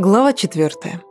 Глава четвертая.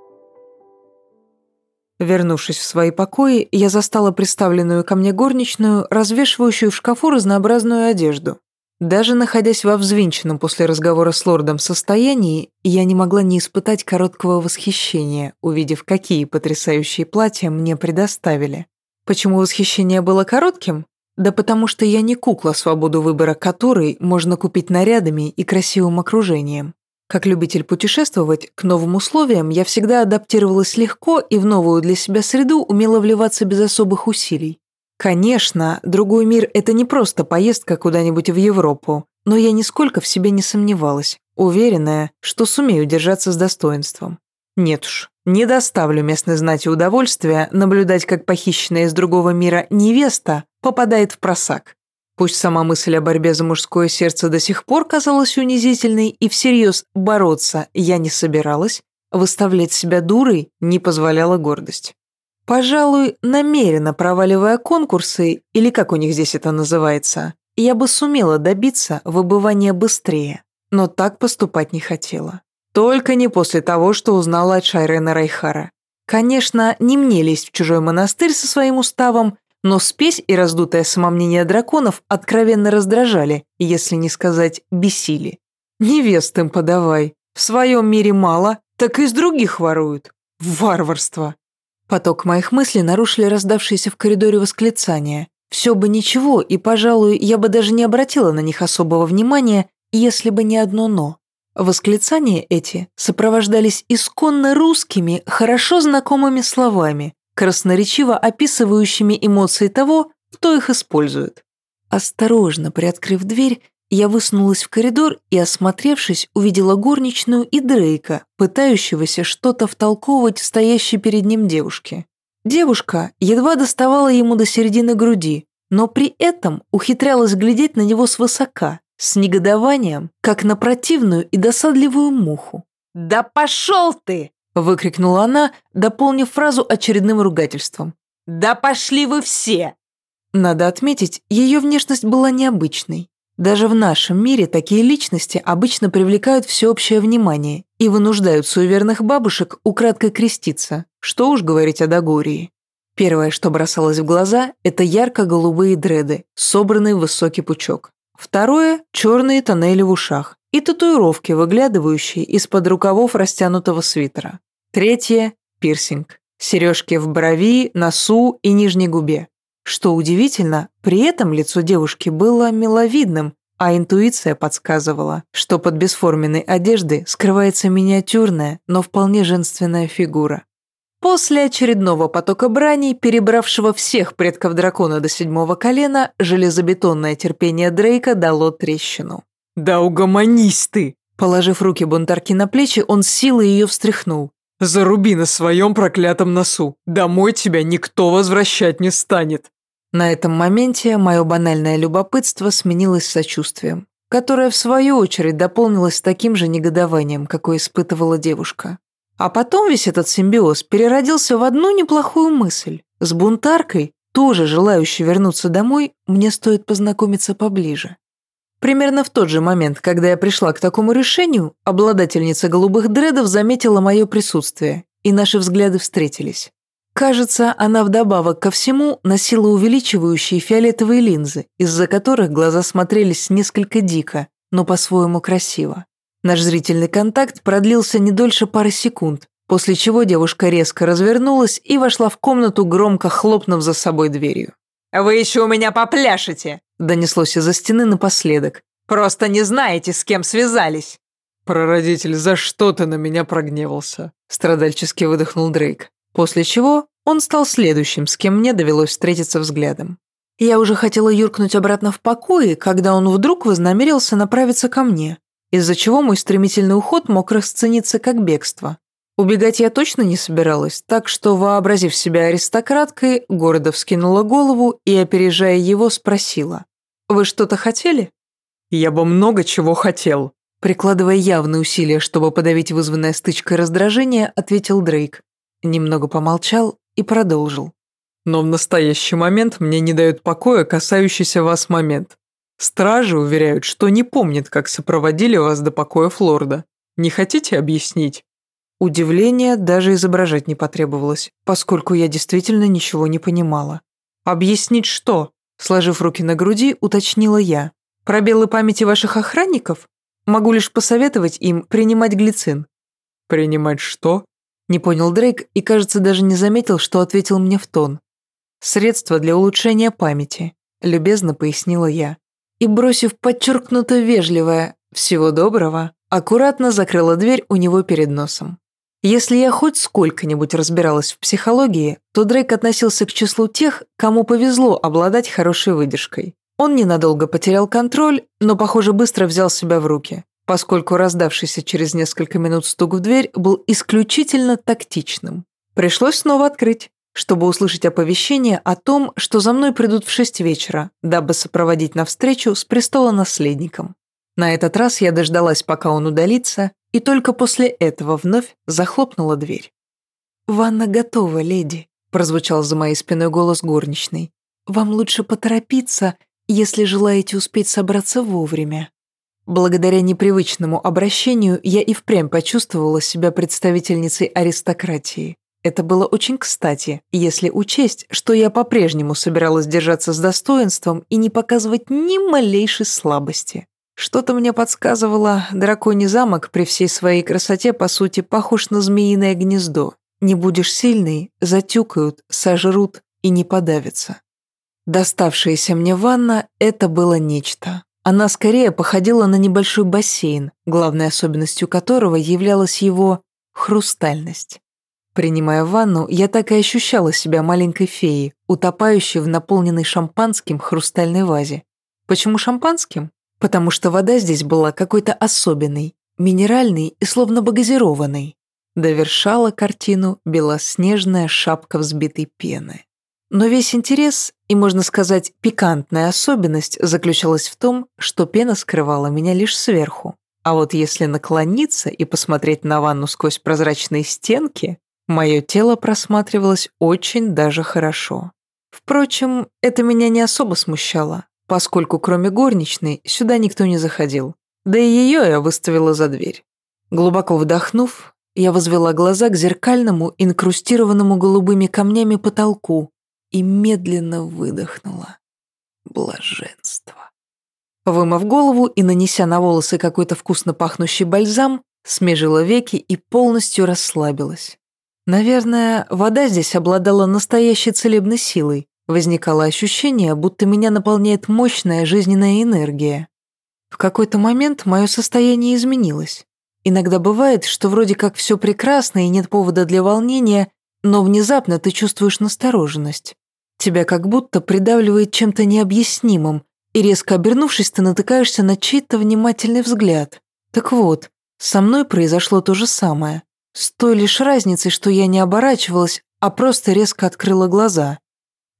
Вернувшись в свои покои, я застала приставленную ко мне горничную, развешивающую в шкафу разнообразную одежду. Даже находясь во взвинченном после разговора с лордом состоянии, я не могла не испытать короткого восхищения, увидев, какие потрясающие платья мне предоставили. Почему восхищение было коротким? Да потому что я не кукла, свободу выбора которой можно купить нарядами и красивым окружением. Как любитель путешествовать, к новым условиям я всегда адаптировалась легко и в новую для себя среду умела вливаться без особых усилий. Конечно, другой мир – это не просто поездка куда-нибудь в Европу, но я нисколько в себе не сомневалась, уверенная, что сумею держаться с достоинством. Нет уж, не доставлю местной знати удовольствия наблюдать, как похищенная из другого мира невеста попадает в просак. Пусть сама мысль о борьбе за мужское сердце до сих пор казалась унизительной, и всерьез бороться я не собиралась, выставлять себя дурой не позволяла гордость. Пожалуй, намеренно проваливая конкурсы, или как у них здесь это называется, я бы сумела добиться выбывания быстрее, но так поступать не хотела. Только не после того, что узнала от Шайрена Райхара. Конечно, не мне лезть в чужой монастырь со своим уставом, но спесь и раздутое самомнение драконов откровенно раздражали, если не сказать бесили. Невест им подавай. В своем мире мало, так и из других воруют. Варварство. Поток моих мыслей нарушили раздавшиеся в коридоре восклицания. Все бы ничего, и, пожалуй, я бы даже не обратила на них особого внимания, если бы не одно «но». Восклицания эти сопровождались исконно русскими, хорошо знакомыми словами, красноречиво описывающими эмоции того, кто их использует. Осторожно приоткрыв дверь, я высунулась в коридор и, осмотревшись, увидела горничную и Дрейка, пытающегося что-то втолковывать стоящей перед ним девушке. Девушка едва доставала ему до середины груди, но при этом ухитрялась глядеть на него свысока, с негодованием, как на противную и досадливую муху. «Да пошел ты!» Выкрикнула она, дополнив фразу очередным ругательством. «Да пошли вы все!» Надо отметить, ее внешность была необычной. Даже в нашем мире такие личности обычно привлекают всеобщее внимание и вынуждают суеверных бабушек украдкой креститься, что уж говорить о Дагории. Первое, что бросалось в глаза, это ярко-голубые дреды, собранные в высокий пучок. Второе – черные тоннели в ушах и татуировки, выглядывающие из-под рукавов растянутого свитера. Третье – пирсинг. Сережки в брови, носу и нижней губе. Что удивительно, при этом лицо девушки было миловидным, а интуиция подсказывала, что под бесформенной одеждой скрывается миниатюрная, но вполне женственная фигура. После очередного потока брани, перебравшего всех предков дракона до седьмого колена, железобетонное терпение Дрейка дало трещину. «Да угомонись ты!» Положив руки бунтарки на плечи, он силой ее встряхнул. «Заруби на своем проклятом носу. Домой тебя никто возвращать не станет». На этом моменте мое банальное любопытство сменилось сочувствием, которое в свою очередь дополнилось таким же негодованием, какое испытывала девушка. А потом весь этот симбиоз переродился в одну неплохую мысль. С бунтаркой, тоже желающей вернуться домой, мне стоит познакомиться поближе. Примерно в тот же момент, когда я пришла к такому решению, обладательница голубых дредов заметила мое присутствие, и наши взгляды встретились. Кажется, она вдобавок ко всему носила увеличивающие фиолетовые линзы, из-за которых глаза смотрелись несколько дико, но по-своему красиво. Наш зрительный контакт продлился не дольше пары секунд, после чего девушка резко развернулась и вошла в комнату, громко хлопнув за собой дверью. «Вы еще у меня попляшете!» Донеслось из-за стены напоследок. «Просто не знаете, с кем связались!» «Прародитель, за что ты на меня прогневался?» страдальчески выдохнул Дрейк. После чего он стал следующим, с кем мне довелось встретиться взглядом. Я уже хотела юркнуть обратно в покое, когда он вдруг вознамерился направиться ко мне, из-за чего мой стремительный уход мог расцениться как бегство. Убегать я точно не собиралась, так что, вообразив себя аристократкой, гордо вскинула голову и, опережая его, спросила. «Вы что-то хотели?» «Я бы много чего хотел», Прикладывая явные усилия, чтобы подавить вызванное стычкой раздражение, ответил Дрейк. Немного помолчал и продолжил. «Но в настоящий момент мне не дают покоя касающийся вас момент. Стражи уверяют, что не помнят, как сопроводили вас до покоя Флорда. Не хотите объяснить?» Удивление даже изображать не потребовалось, поскольку я действительно ничего не понимала. «Объяснить что?» Сложив руки на груди, уточнила я. «Пробелы памяти ваших охранников? Могу лишь посоветовать им принимать глицин». «Принимать что?» Не понял Дрейк и, кажется, даже не заметил, что ответил мне в тон. «Средство для улучшения памяти», — любезно пояснила я. И, бросив подчеркнуто вежливое «всего доброго», аккуратно закрыла дверь у него перед носом. Если я хоть сколько-нибудь разбиралась в психологии, то Дрейк относился к числу тех, кому повезло обладать хорошей выдержкой. Он ненадолго потерял контроль, но, похоже, быстро взял себя в руки, поскольку раздавшийся через несколько минут стук в дверь был исключительно тактичным. Пришлось снова открыть, чтобы услышать оповещение о том, что за мной придут в шесть вечера, дабы сопроводить на встречу с престола-наследником. На этот раз я дождалась, пока он удалится, и только после этого вновь захлопнула дверь. «Ванна готова, леди», – прозвучал за моей спиной голос горничной. «Вам лучше поторопиться если желаете успеть собраться вовремя. Благодаря непривычному обращению я и впрямь почувствовала себя представительницей аристократии. Это было очень кстати, если учесть, что я по-прежнему собиралась держаться с достоинством и не показывать ни малейшей слабости. Что-то мне подсказывало, драконий замок при всей своей красоте по сути похож на змеиное гнездо. Не будешь сильный, затюкают, сожрут и не подавятся. Доставшаяся мне ванна – это было нечто. Она скорее походила на небольшой бассейн, главной особенностью которого являлась его хрустальность. Принимая ванну, я так и ощущала себя маленькой феей, утопающей в наполненной шампанским хрустальной вазе. Почему шампанским? Потому что вода здесь была какой-то особенной, минеральной и словно богазированной. Довершала картину белоснежная шапка взбитой пены. Но весь интерес и, можно сказать, пикантная особенность заключалась в том, что пена скрывала меня лишь сверху. А вот если наклониться и посмотреть на ванну сквозь прозрачные стенки, мое тело просматривалось очень даже хорошо. Впрочем, это меня не особо смущало, поскольку кроме горничной сюда никто не заходил. Да и ее я выставила за дверь. Глубоко вдохнув, я возвела глаза к зеркальному, инкрустированному голубыми камнями потолку, и медленно выдохнула. Блаженство. Вымыв голову и нанеся на волосы какой-то вкусно пахнущий бальзам, смежила веки и полностью расслабилась. Наверное, вода здесь обладала настоящей целебной силой. Возникало ощущение, будто меня наполняет мощная жизненная энергия. В какой-то момент мое состояние изменилось. Иногда бывает, что вроде как все прекрасно и нет повода для волнения, но внезапно ты чувствуешь настороженность. Тебя как будто придавливает чем-то необъяснимым, и резко обернувшись, ты натыкаешься на чей-то внимательный взгляд. Так вот, со мной произошло то же самое. С той лишь разницей, что я не оборачивалась, а просто резко открыла глаза.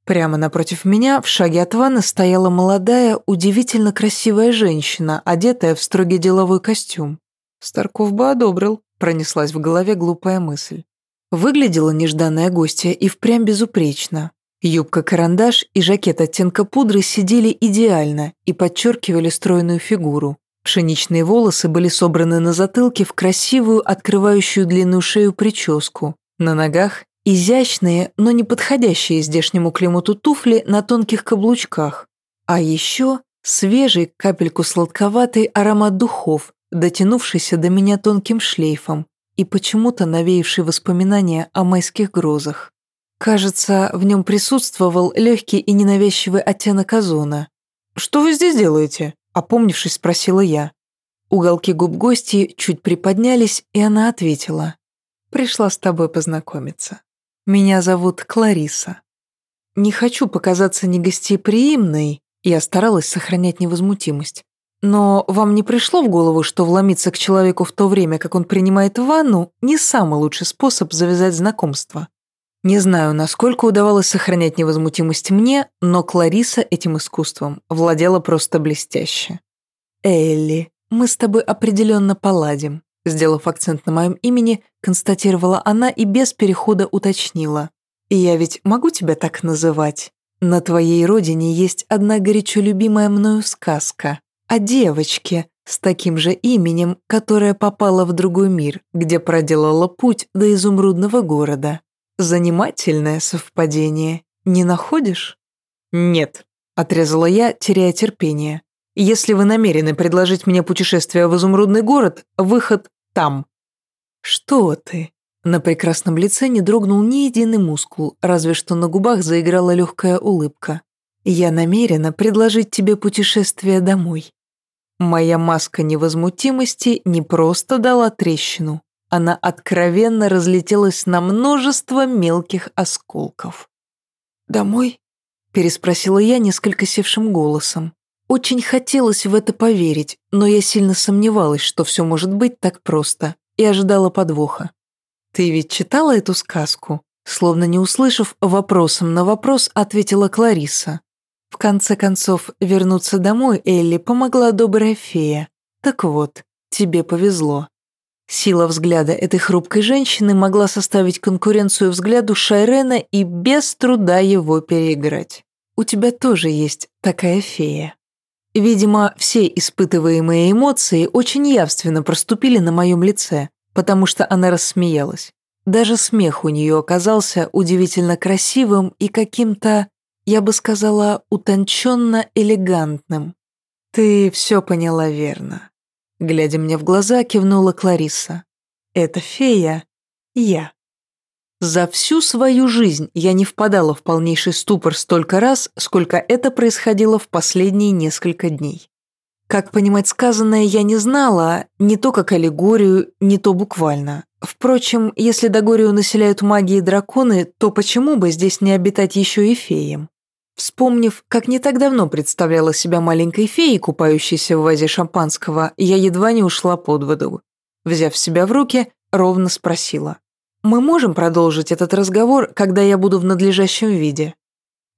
Прямо напротив меня, в шаге от ванны, стояла молодая, удивительно красивая женщина, одетая в строгий деловой костюм. Старков бы одобрил, пронеслась в голове глупая мысль. Выглядела нежданная гостья и впрямь безупречно. Юбка-карандаш и жакет оттенка пудры сидели идеально и подчеркивали стройную фигуру. Пшеничные волосы были собраны на затылке в красивую, открывающую длинную шею прическу. На ногах изящные, но не подходящие здешнему климату туфли на тонких каблучках. А еще свежий, капельку сладковатый аромат духов, дотянувшийся до меня тонким шлейфом, и почему-то навеявший воспоминания о майских грозах. Кажется, в нем присутствовал легкий и ненавязчивый оттенок озона. «Что вы здесь делаете?» – опомнившись, спросила я. Уголки губ гости чуть приподнялись, и она ответила. «Пришла с тобой познакомиться. Меня зовут Клариса. Не хочу показаться негостеприимной, я старалась сохранять невозмутимость. Но вам не пришло в голову, что вломиться к человеку в то время, как он принимает ванну, не самый лучший способ завязать знакомство? Не знаю, насколько удавалось сохранять невозмутимость мне, но Клариса этим искусством владела просто блестяще. «Элли, мы с тобой определенно поладим», сделав акцент на моем имени, констатировала она и без перехода уточнила. «И я ведь могу тебя так называть? На твоей родине есть одна горячо любимая мною сказка о девочке с таким же именем, которая попала в другой мир, где проделала путь до изумрудного города. Занимательное совпадение, не находишь? Нет, отрезала я, теряя терпение. Если вы намерены предложить мне путешествие в изумрудный город, выход там. Что ты? На прекрасном лице не дрогнул ни единый мускул, разве что на губах заиграла легкая улыбка. Я намерена предложить тебе путешествие домой. Моя маска невозмутимости не просто дала трещину, она откровенно разлетелась на множество мелких осколков. «Домой?» – переспросила я несколько севшим голосом. Очень хотелось в это поверить, но я сильно сомневалась, что все может быть так просто, и ожидала подвоха. «Ты ведь читала эту сказку?» Словно не услышав вопросом на вопрос, ответила Клариса. В конце концов, вернуться домой Элли помогла добрая фея. Так вот, тебе повезло. Сила взгляда этой хрупкой женщины могла составить конкуренцию взгляду Шайрена и без труда его переиграть. У тебя тоже есть такая фея. Видимо, все испытываемые эмоции очень явственно проступили на моем лице, потому что она рассмеялась. Даже смех у нее оказался удивительно красивым и каким-то, я бы сказала, утонченно элегантным. Ты все поняла верно. Глядя мне в глаза, кивнула Клариса. «Это фея я». За всю свою жизнь я не впадала в полнейший ступор столько раз, сколько это происходило в последние несколько дней. Как понимать сказанное, я не знала, не то как аллегорию, не то буквально. Впрочем, если Дагорию населяют маги и драконы, то почему бы здесь не обитать еще и феям? Вспомнив, как не так давно представляла себя маленькой феей, купающейся в вазе шампанского, я едва не ушла под воду. Взяв себя в руки, ровно спросила. «Мы можем продолжить этот разговор, когда я буду в надлежащем виде?»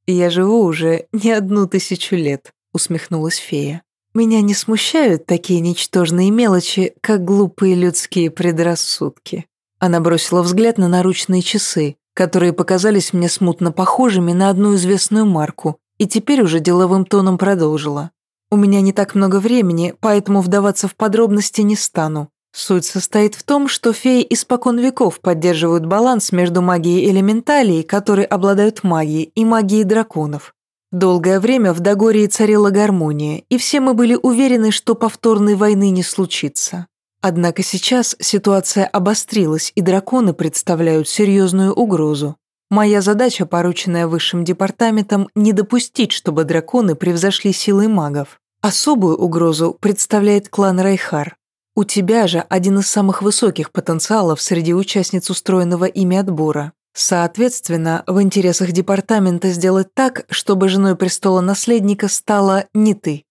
«Я живу уже не одну тысячу лет», — усмехнулась фея. «Меня не смущают такие ничтожные мелочи, как глупые людские предрассудки». Она бросила взгляд на наручные часы, которые показались мне смутно похожими на одну известную марку, и теперь уже деловым тоном продолжила. «У меня не так много времени, поэтому вдаваться в подробности не стану. Суть состоит в том, что феи испокон веков поддерживают баланс между магией элементалей, которые обладают магией, и магией драконов. Долгое время в Дагории царила гармония, и все мы были уверены, что повторной войны не случится. Однако сейчас ситуация обострилась, и драконы представляют серьезную угрозу. Моя задача, порученная высшим департаментом, не допустить, чтобы драконы превзошли силы магов. Особую угрозу представляет клан Райхар. У тебя же один из самых высоких потенциалов среди участниц устроенного ими отбора. Соответственно, в интересах департамента сделать так, чтобы женой престола наследника стала не ты.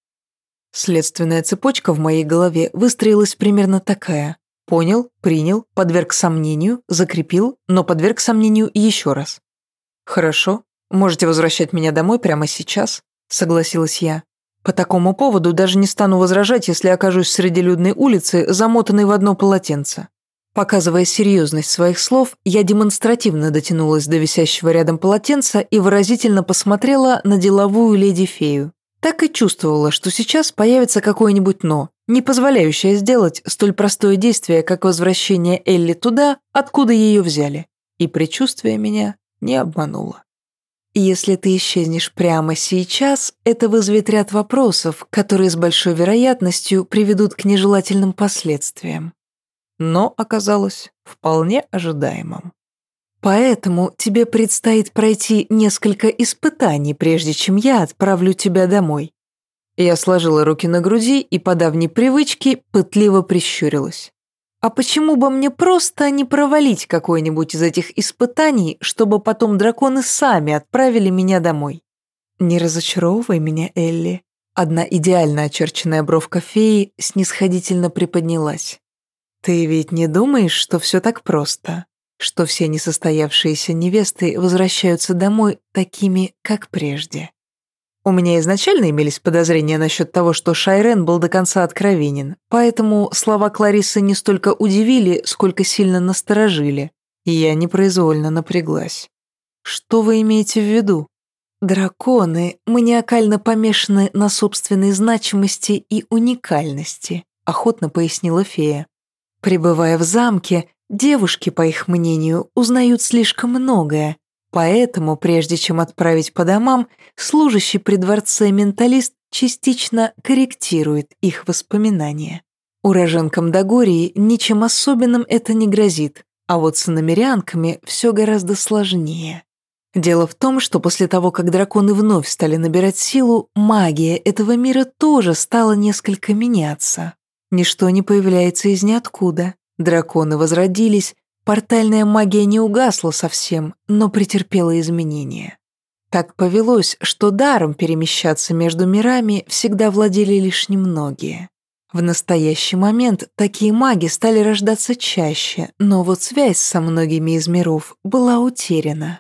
Следственная цепочка в моей голове выстроилась примерно такая. Понял, принял, подверг сомнению, закрепил, но подверг сомнению еще раз. «Хорошо, можете возвращать меня домой прямо сейчас», — согласилась я. «По такому поводу даже не стану возражать, если окажусь среди людной улицы, замотанной в одно полотенце». Показывая серьезность своих слов, я демонстративно дотянулась до висящего рядом полотенца и выразительно посмотрела на деловую леди-фею. Так и чувствовала, что сейчас появится какое-нибудь «но», не позволяющее сделать столь простое действие, как возвращение Элли туда, откуда ее взяли. И предчувствие меня не обмануло. Если ты исчезнешь прямо сейчас, это вызовет ряд вопросов, которые с большой вероятностью приведут к нежелательным последствиям. Но оказалось вполне ожидаемым. Поэтому тебе предстоит пройти несколько испытаний, прежде чем я отправлю тебя домой». Я сложила руки на груди и по давней привычке пытливо прищурилась. «А почему бы мне просто не провалить какое-нибудь из этих испытаний, чтобы потом драконы сами отправили меня домой?» «Не разочаровывай меня, Элли. Одна идеально очерченная бровка феи снисходительно приподнялась. «Ты ведь не думаешь, что все так просто? Что все несостоявшиеся невесты возвращаются домой такими, как прежде?» У меня изначально имелись подозрения насчет того, что Шайрен был до конца откровенен, поэтому слова Кларисы не столько удивили, сколько сильно насторожили, и я непроизвольно напряглась. «Что вы имеете в виду?» «Драконы маниакально помешаны на собственной значимости и уникальности», охотно пояснила фея. «Пребывая в замке, девушки, по их мнению, узнают слишком многое, поэтому, прежде чем отправить по домам, служащий при дворце менталист частично корректирует их воспоминания. Уроженкам Дагории ничем особенным это не грозит, а вот с иномерянками все гораздо сложнее. Дело в том, что после того, как драконы вновь стали набирать силу, магия этого мира тоже стала несколько меняться. Ничто не появляется из ниоткуда. Драконы возродились, портальная магия не угасла совсем, но претерпела изменения. Так повелось, что даром перемещаться между мирами всегда владели лишь немногие. В настоящий момент такие маги стали рождаться чаще, но вот связь со многими из миров была утеряна.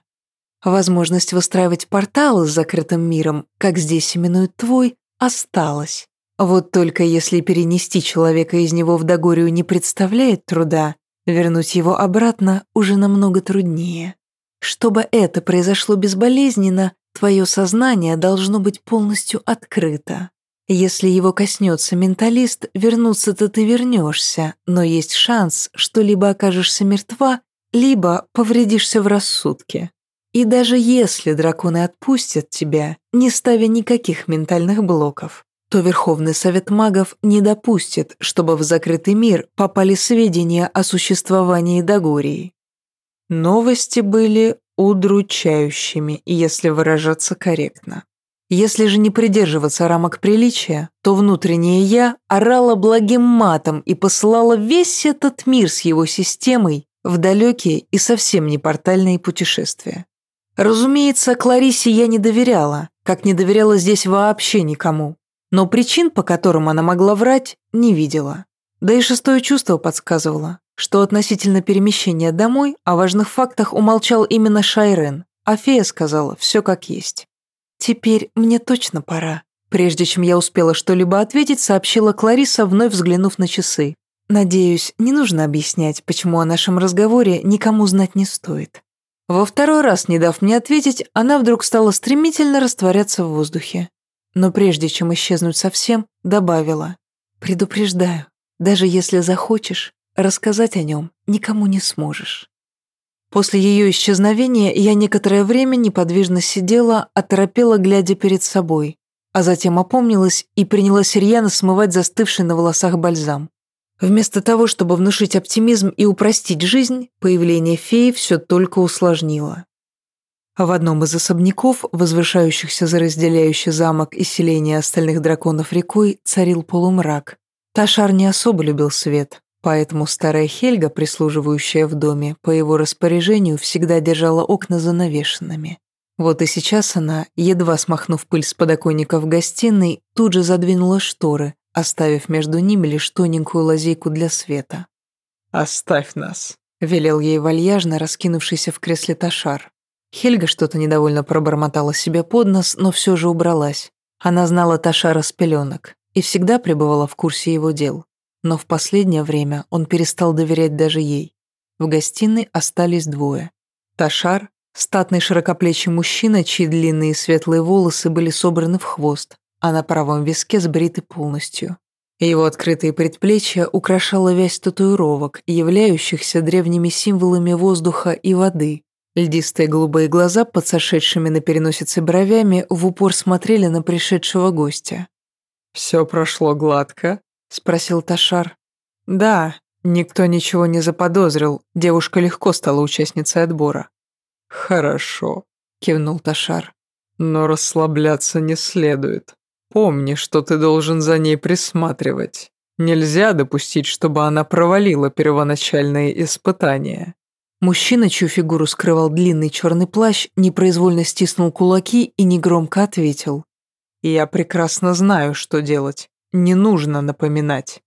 Возможность выстраивать порталы с закрытым миром, как здесь именуют твой, осталась. Вот только если перенести человека из него в Дагорию не представляет труда, вернуть его обратно уже намного труднее. Чтобы это произошло безболезненно, твое сознание должно быть полностью открыто. Если его коснется менталист, вернуться-то ты вернешься, но есть шанс, что либо окажешься мертва, либо повредишься в рассудке. И даже если драконы отпустят тебя, не ставя никаких ментальных блоков, то Верховный Совет Магов не допустит, чтобы в закрытый мир попали сведения о существовании Дагории. Новости были удручающими, если выражаться корректно. Если же не придерживаться рамок приличия, то внутреннее «я» орало благим матом и посылало весь этот мир с его системой в далекие и совсем не портальные путешествия. Разумеется, Кларисе я не доверяла, как не доверяла здесь вообще никому. Но причин, по которым она могла врать, не видела. Да и шестое чувство подсказывало, что относительно перемещения домой о важных фактах умолчал именно Шайрен, а фея сказала все как есть. «Теперь мне точно пора». Прежде чем я успела что-либо ответить, сообщила Клариса, вновь взглянув на часы. «Надеюсь, не нужно объяснять, почему о нашем разговоре никому знать не стоит. Во второй раз, не дав мне ответить, она вдруг стала стремительно растворяться в воздухе. Но прежде чем исчезнуть совсем, добавила. «Предупреждаю, даже если захочешь, рассказать о нем никому не сможешь». После ее исчезновения я некоторое время неподвижно сидела, оторопела, глядя перед собой, а затем опомнилась и принялась рьяно смывать застывший на волосах бальзам. Вместо того, чтобы внушить оптимизм и упростить жизнь, появление феи все только усложнило. В одном из особняков, возвышающихся за разделяющий замок и селение остальных драконов рекой, царил полумрак. Ташар не особо любил свет, поэтому старая Хельга, прислуживающая в доме, по его распоряжению всегда держала окна занавешенными. Вот и сейчас она, едва смахнув пыль с подоконника в гостиной, тут же задвинула шторы, оставив между ними лишь тоненькую лазейку для света. «Оставь нас», — велел ей вальяжно раскинувшийся в кресле Ташар. Хельга что-то недовольно пробормотала себе под нос, но все же убралась. Она знала Ташара с пеленок и всегда пребывала в курсе его дел. Но в последнее время он перестал доверять даже ей. В гостиной остались двое. Ташар, статный широкоплечий мужчина, чьи длинные светлые волосы были собраны в хвост, а на правом виске сбриты полностью. Его открытые предплечья украшала вязь татуировок, являющихся древними символами воздуха и воды. Льдистые голубые глаза под сошедшими на переносице бровями в упор смотрели на пришедшего гостя. «Все прошло гладко?» – спросил Ташар. «Да, никто ничего не заподозрил, девушка легко стала участницей отбора». «Хорошо», – кивнул Ташар. «Но расслабляться не следует. Помни, что ты должен за ней присматривать. Нельзя допустить, чтобы она провалила первоначальные испытания». Мужчина, чью фигуру скрывал длинный черный плащ, непроизвольно стиснул кулаки и негромко ответил. Я прекрасно знаю, что делать. Не нужно напоминать.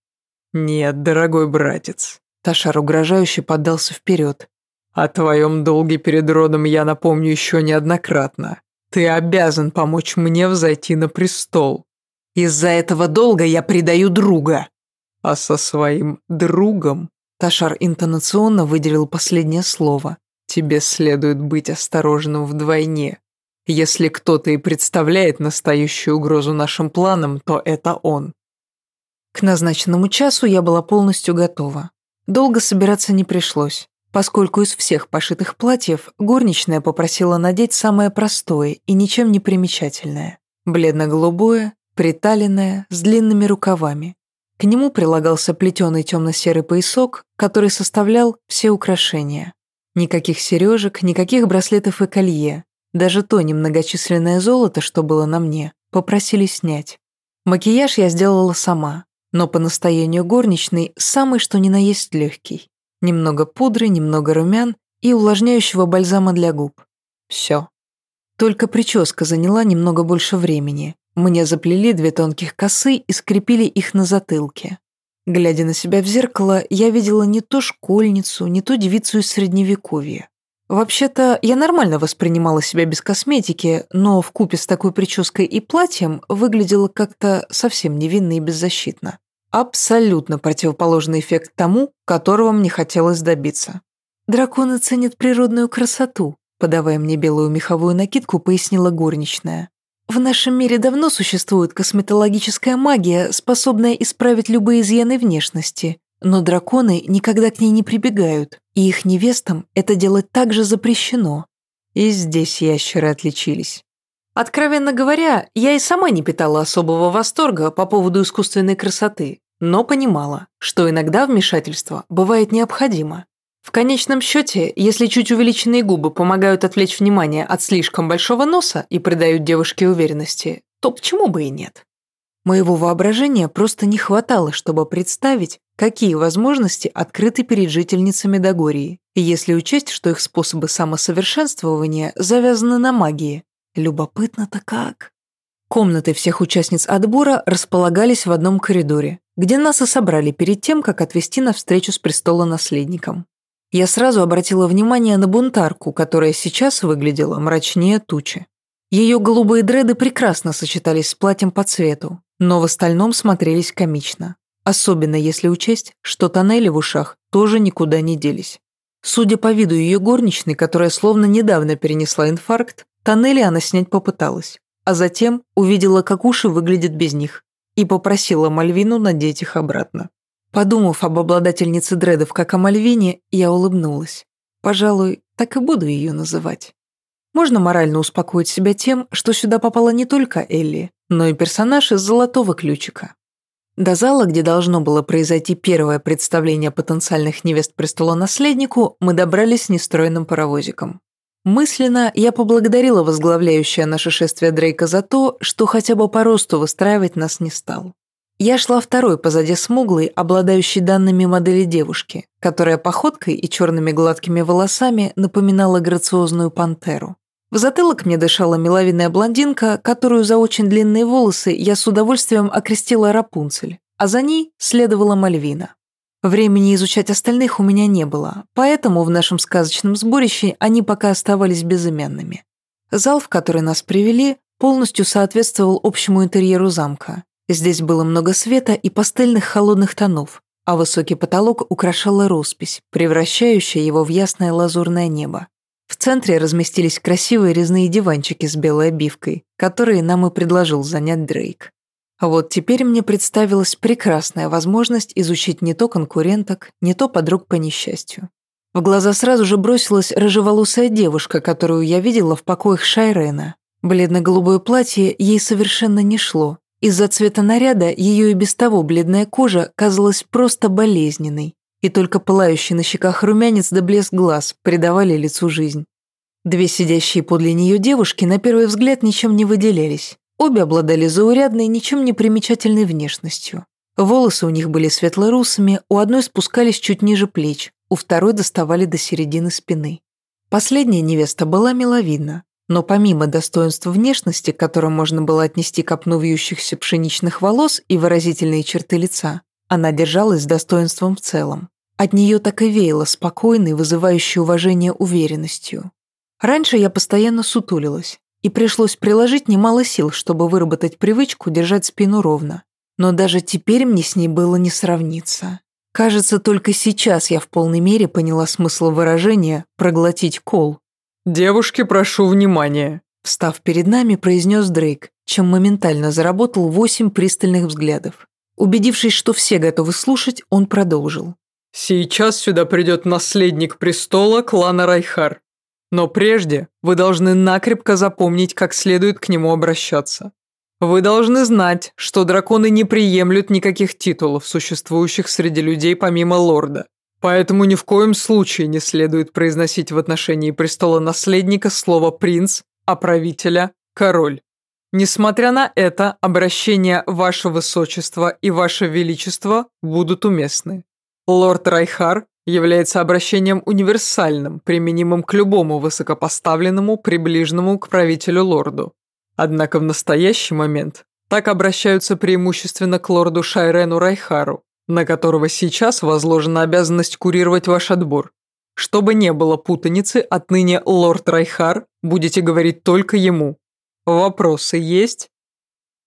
Нет, дорогой братец. Ташар угрожающе поддался вперед. О твоем долге перед родом я напомню еще неоднократно. Ты обязан помочь мне взойти на престол. Из-за этого долга я предаю друга. А со своим другом Ташар интонационно выделил последнее слово. Тебе следует быть осторожным вдвойне. Если кто-то и представляет настоящую угрозу нашим планам, то это он. К назначенному часу я была полностью готова. Долго собираться не пришлось, поскольку из всех пошитых платьев горничная попросила надеть самое простое и ничем не примечательное. Бледно-голубое, приталенное, с длинными рукавами. К нему прилагался плетеный темно-серый поясок, который составлял все украшения. Никаких сережек, никаких браслетов и колье. Даже то немногочисленное золото, что было на мне, попросили снять. Макияж я сделала сама, но по настоянию горничной самый что ни на есть легкий. Немного пудры, немного румян и увлажняющего бальзама для губ. Все. Только прическа заняла немного больше времени. Мне заплели две тонких косы и скрепили их на затылке. Глядя на себя в зеркало, я видела не то школьницу, не то девицу из средневековья. Вообще-то, я нормально воспринимала себя без косметики, но в купе с такой прической и платьем выглядела как-то совсем невинно и беззащитно. Абсолютно противоположный эффект тому, которого мне хотелось добиться. «Драконы ценят природную красоту», подавая мне белую меховую накидку, пояснила горничная. «В нашем мире давно существует косметологическая магия, способная исправить любые изъяны внешности, но драконы никогда к ней не прибегают, и их невестам это делать также запрещено». И здесь ящеры отличились. Откровенно говоря, я и сама не питала особого восторга по поводу искусственной красоты, но понимала, что иногда вмешательство бывает необходимо. В конечном счете, если чуть увеличенные губы помогают отвлечь внимание от слишком большого носа и придают девушке уверенности, то почему бы и нет? Моего воображения просто не хватало, чтобы представить, какие возможности открыты перед жительницами Дагории, если учесть, что их способы самосовершенствования завязаны на магии. Любопытно-то как. Комнаты всех участниц отбора располагались в одном коридоре, где нас и собрали перед тем, как отвезти на встречу с престола-наследником. Я сразу обратила внимание на бунтарку, которая сейчас выглядела мрачнее тучи. Ее голубые дреды прекрасно сочетались с платьем по цвету, но в остальном смотрелись комично. Особенно если учесть, что тоннели в ушах тоже никуда не делись. Судя по виду ее горничной, которая словно недавно перенесла инфаркт, тоннели она снять попыталась, а затем увидела, как уши выглядят без них, и попросила Мальвину надеть их обратно. Подумав об обладательнице дредов как о Мальвине, я улыбнулась. Пожалуй, так и буду ее называть. Можно морально успокоить себя тем, что сюда попала не только Элли, но и персонаж из «Золотого ключика». До зала, где должно было произойти первое представление потенциальных невест престола-наследнику, мы добрались нестроенным паровозиком. Мысленно я поблагодарила возглавляющее наше шествие Дрейка за то, что хотя бы по росту выстраивать нас не стал. Я шла второй позади смуглой, обладающей данными модели девушки, которая походкой и черными гладкими волосами напоминала грациозную пантеру. В затылок мне дышала миловидная блондинка, которую за очень длинные волосы я с удовольствием окрестила Рапунцель, а за ней следовала Мальвина. Времени изучать остальных у меня не было, поэтому в нашем сказочном сборище они пока оставались безымянными. Зал, в который нас привели, полностью соответствовал общему интерьеру замка. Здесь было много света и пастельных холодных тонов, а высокий потолок украшала роспись, превращающая его в ясное лазурное небо. В центре разместились красивые резные диванчики с белой обивкой, которые нам и предложил занять Дрейк. А вот теперь мне представилась прекрасная возможность изучить не то конкуренток, не то подруг по несчастью. В глаза сразу же бросилась рыжеволосая девушка, которую я видела в покоях Шайрена. Бледно-голубое платье ей совершенно не шло. Из-за цвета наряда ее и без того бледная кожа казалась просто болезненной, и только пылающий на щеках румянец да блеск глаз придавали лицу жизнь. Две сидящие подле нее девушки на первый взгляд ничем не выделялись. Обе обладали заурядной, ничем не примечательной внешностью. Волосы у них были светло-русыми, у одной спускались чуть ниже плеч, у второй доставали до середины спины. Последняя невеста была миловидна. Но помимо достоинства внешности, к которым можно было отнести копну вьющихся пшеничных волос и выразительные черты лица, она держалась с достоинством в целом. От нее так и веяло спокойной, вызывающей уважение уверенностью. Раньше я постоянно сутулилась, и пришлось приложить немало сил, чтобы выработать привычку держать спину ровно. Но даже теперь мне с ней было не сравниться. Кажется, только сейчас я в полной мере поняла смысл выражения «проглотить кол». «Девушки, прошу внимания», – встав перед нами, произнес Дрейк, чем моментально заработал восемь пристальных взглядов. Убедившись, что все готовы слушать, он продолжил. «Сейчас сюда придет наследник престола клана Райхар. Но прежде вы должны накрепко запомнить, как следует к нему обращаться. Вы должны знать, что драконы не приемлют никаких титулов, существующих среди людей помимо лорда. Поэтому ни в коем случае не следует произносить в отношении престола наследника слово «принц», а правителя «король». Несмотря на это, обращения «Ваше Высочество» и «Ваше Величество» будут уместны. Лорд Райхар является обращением универсальным, применимым к любому высокопоставленному, приближенному к правителю лорду. Однако в настоящий момент так обращаются преимущественно к лорду Шайрену Райхару, на которого сейчас возложена обязанность курировать ваш отбор. Чтобы не было путаницы, отныне лорд Райхар будете говорить только ему. Вопросы есть?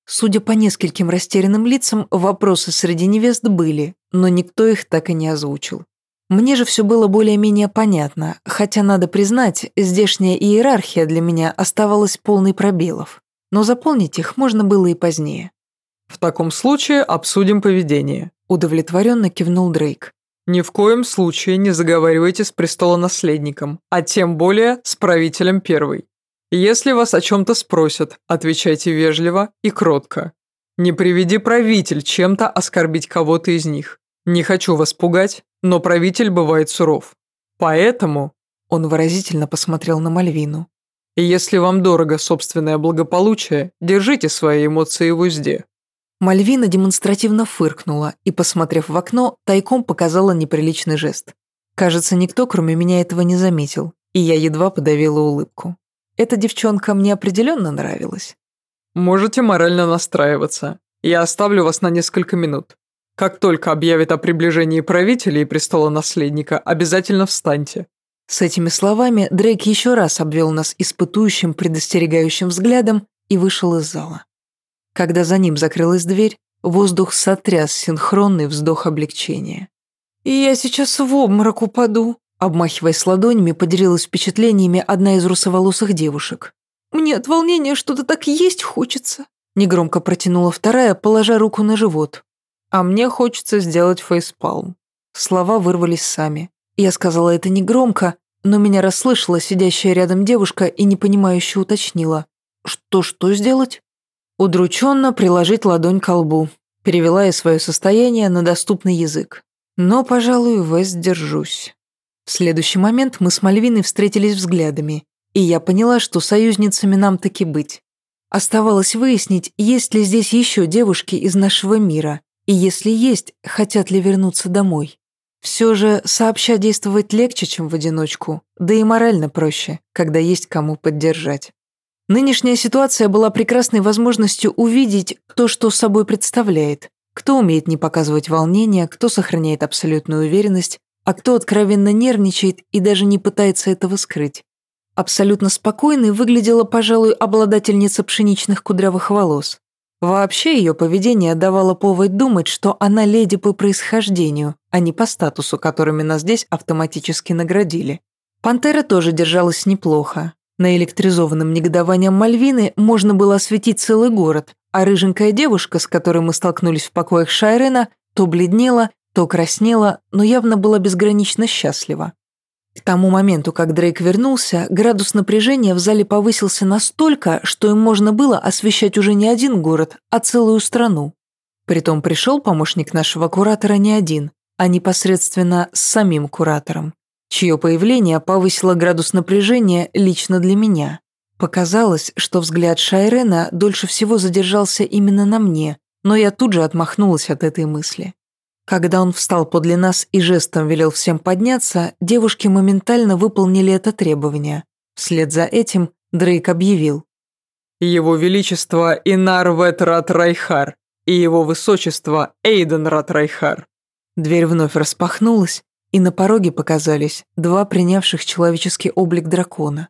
Судя по нескольким растерянным лицам, вопросы среди невест были, но никто их так и не озвучил. Мне же все было более-менее понятно, хотя, надо признать, здешняя иерархия для меня оставалась полной пробелов. Но заполнить их можно было и позднее. «В таком случае обсудим поведение», – удовлетворенно кивнул Дрейк. «Ни в коем случае не заговаривайте с престолонаследником, а тем более с правителем первой. Если вас о чем-то спросят, отвечайте вежливо и кротко. Не приведи правитель чем-то оскорбить кого-то из них. Не хочу вас пугать, но правитель бывает суров. Поэтому...» Он выразительно посмотрел на Мальвину. «Если вам дорого собственное благополучие, держите свои эмоции в узде». Мальвина демонстративно фыркнула и, посмотрев в окно, тайком показала неприличный жест. Кажется, никто, кроме меня, этого не заметил, и я едва подавила улыбку. Эта девчонка мне определенно нравилась. «Можете морально настраиваться. Я оставлю вас на несколько минут. Как только объявят о приближении правителя и престола наследника, обязательно встаньте». С этими словами Дрейк еще раз обвел нас испытующим, предостерегающим взглядом и вышел из зала. Когда за ним закрылась дверь, воздух сотряс синхронный вздох облегчения. «И я сейчас в обморок упаду», обмахиваясь ладонями, поделилась впечатлениями одна из русоволосых девушек. «Мне от волнения что-то так есть хочется», негромко протянула вторая, положа руку на живот. А мне хочется сделать фейспалм. Слова вырвались сами. Я сказала это негромко, но меня расслышала сидящая рядом девушка и непонимающе уточнила. «Что-что сделать?» Удрученно приложить ладонь к лбу. Перевела я свое состояние на доступный язык. Но, пожалуй, воздержусь. В следующий момент мы с Мальвиной встретились взглядами, и я поняла, что союзницами нам таки быть. Оставалось выяснить, есть ли здесь еще девушки из нашего мира, и если есть, хотят ли вернуться домой. Все же сообща действовать легче, чем в одиночку, да и морально проще, когда есть кому поддержать. Нынешняя ситуация была прекрасной возможностью увидеть, кто что собой представляет, кто умеет не показывать волнения, кто сохраняет абсолютную уверенность, а кто откровенно нервничает и даже не пытается этого скрыть. Абсолютно спокойной выглядела, пожалуй, обладательница пшеничных кудрявых волос. Вообще ее поведение давало повод думать, что она леди по происхождению, а не по статусу, которыми нас здесь автоматически наградили. Пантера тоже держалась неплохо. На электризованном негодованием Мальвины можно было осветить целый город, а рыженькая девушка, с которой мы столкнулись в покоях Шайрена, то бледнела, то краснела, но явно была безгранично счастлива. К тому моменту, как Дрейк вернулся, градус напряжения в зале повысился настолько, что им можно было освещать уже не один город, а целую страну. Притом пришел помощник нашего куратора не один, а непосредственно с самим куратором, чье появление повысило градус напряжения лично для меня. Показалось, что взгляд Шайрена дольше всего задержался именно на мне, но я тут же отмахнулась от этой мысли. Когда он встал подле нас и жестом велел всем подняться, девушки моментально выполнили это требование. Вслед за этим Дрейк объявил. «Его Величество Инар Ветрат Райхар и Его Высочество Эйден Рат Райхар». Дверь вновь распахнулась, и на пороге показались два принявших человеческий облик дракона.